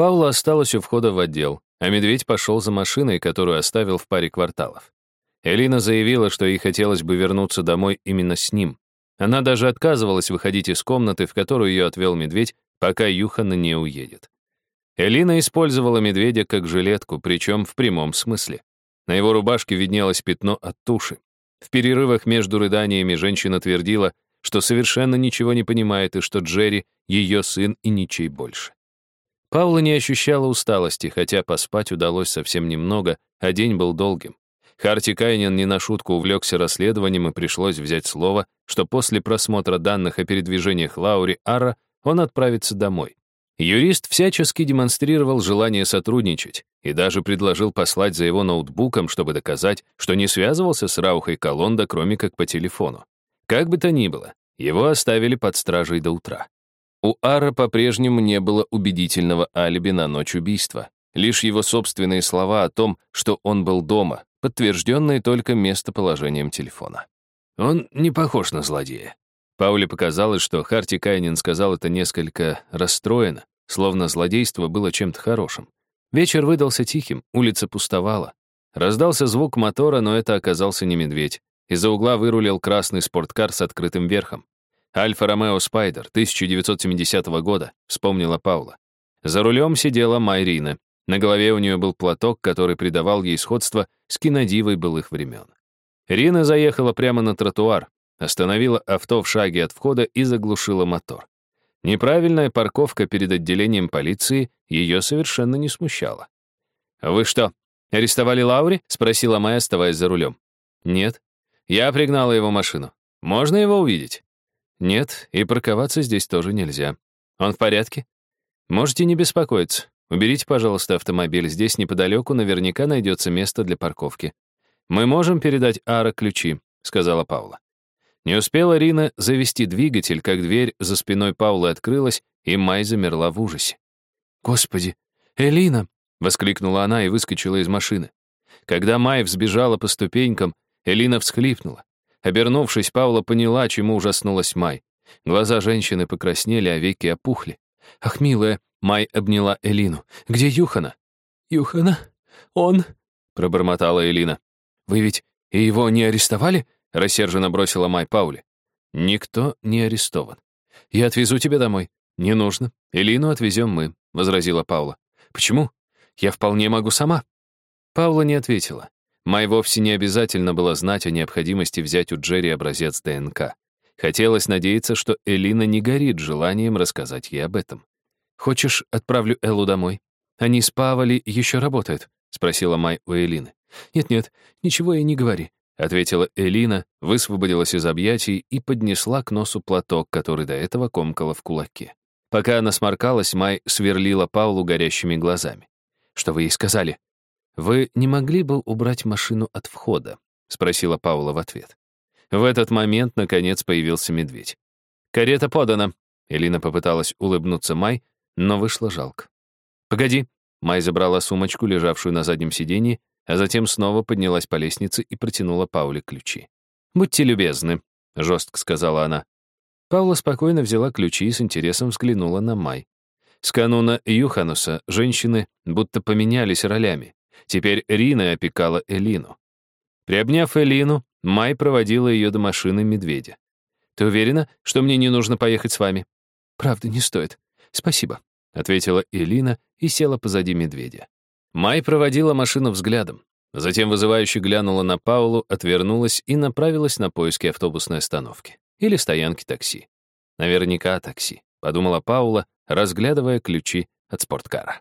Паула осталась у входа в отдел, а медведь пошел за машиной, которую оставил в паре кварталов. Элина заявила, что ей хотелось бы вернуться домой именно с ним. Она даже отказывалась выходить из комнаты, в которую ее отвел медведь, пока Юхана не уедет. Элина использовала медведя как жилетку, причем в прямом смысле. На его рубашке виднелось пятно от туши. В перерывах между рыданиями женщина твердила, что совершенно ничего не понимает и что Джерри — ее сын и ничей больше. Паула не ощущала усталости, хотя поспать удалось совсем немного, а день был долгим. Харти Кайнен не на шутку увлекся расследованием и пришлось взять слово, что после просмотра данных о передвижениях Лаури Ара он отправится домой. Юрист всячески демонстрировал желание сотрудничать и даже предложил послать за его ноутбуком, чтобы доказать, что не связывался с Раухой Колонда, кроме как по телефону. Как бы то ни было, его оставили под стражей до утра. У Ара по-прежнему не было убедительного алиби на ночь убийства. Лишь его собственные слова о том, что он был дома, подтвержденные только местоположением телефона. Он не похож на злодея. Пауле показалось, что Харти Кайнин сказал это несколько расстроенно, словно злодейство было чем-то хорошим. Вечер выдался тихим, улица пустовала. Раздался звук мотора, но это оказался не медведь. Из-за угла вырулил красный спорткар с открытым верхом. «Альфа-Ромео Спайдер» 1970 года, вспомнила Паула. За рулем сидела Майрина. На голове у нее был платок, который придавал ей сходство с кинодивой былых времен. Рина заехала прямо на тротуар, остановила авто в шаге от входа и заглушила мотор. Неправильная парковка перед отделением полиции ее совершенно не смущала. «Вы что, арестовали Лаури?» — спросила Майя, оставаясь за рулем. «Нет. Я пригнала его машину. Можно его увидеть?» «Нет, и парковаться здесь тоже нельзя. Он в порядке?» «Можете не беспокоиться. Уберите, пожалуйста, автомобиль. Здесь неподалеку наверняка найдется место для парковки. Мы можем передать Ара ключи», — сказала Паула. Не успела Рина завести двигатель, как дверь за спиной Паулы открылась, и Май замерла в ужасе. «Господи, Элина!» — воскликнула она и выскочила из машины. Когда Май взбежала по ступенькам, Элина всхлипнула. Обернувшись, Паула поняла, чему ужаснулась Май. Глаза женщины покраснели, а веки опухли. «Ах, милая!» — Май обняла Элину. «Где Юхана?» «Юхана? Он?» — пробормотала Элина. «Вы ведь и его не арестовали?» — рассерженно бросила Май Паули. «Никто не арестован. Я отвезу тебя домой». «Не нужно. Элину отвезем мы», — возразила Паула. «Почему? Я вполне могу сама». Паула не ответила. Май вовсе не обязательно было знать о необходимости взять у Джерри образец ДНК. Хотелось надеяться, что Элина не горит желанием рассказать ей об этом. «Хочешь, отправлю Эллу домой? Они с Павали еще работают?» — спросила Май у Элины. «Нет-нет, ничего ей не говори ответила Элина, высвободилась из объятий и поднесла к носу платок, который до этого комкала в кулаке. Пока она сморкалась, Май сверлила Паулу горящими глазами. «Что вы ей сказали?» «Вы не могли бы убрать машину от входа?» — спросила Паула в ответ. В этот момент, наконец, появился медведь. «Карета подана!» Элина попыталась улыбнуться Май, но вышло жалко. «Погоди!» Май забрала сумочку, лежавшую на заднем сиденье, а затем снова поднялась по лестнице и протянула Пауле ключи. «Будьте любезны», — жестко сказала она. Паула спокойно взяла ключи и с интересом взглянула на Май. С кануна Юхануса женщины будто поменялись ролями. Теперь Рина опекала Элину. Приобняв Элину, Май проводила ее до машины медведя. «Ты уверена, что мне не нужно поехать с вами?» «Правда, не стоит. Спасибо», — ответила Элина и села позади медведя. Май проводила машину взглядом. Затем вызывающе глянула на Паулу, отвернулась и направилась на поиски автобусной остановки. Или стоянки такси. Наверняка такси, подумала Паула, разглядывая ключи от спорткара.